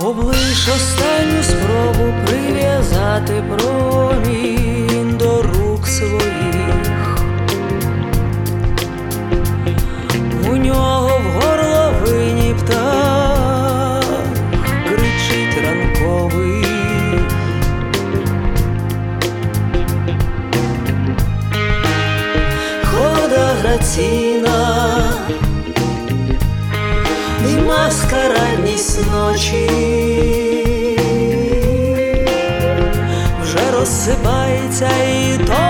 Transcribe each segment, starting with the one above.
Облиш останню спробу прив'язати промінь до рук своїх. У нього в горловині птах кричить ранковий. Хода граційна маскарадність ночі 失败在。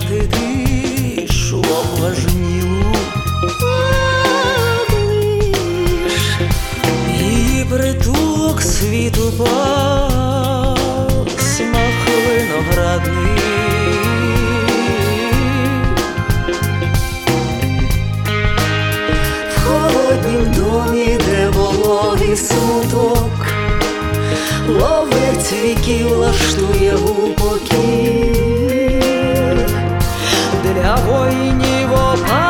Тишу обважнілу. Облиш її притулок світу посмах виноградний. В домі, де вологий смуток. Ловець віків влаштує гупокій для воїнів опа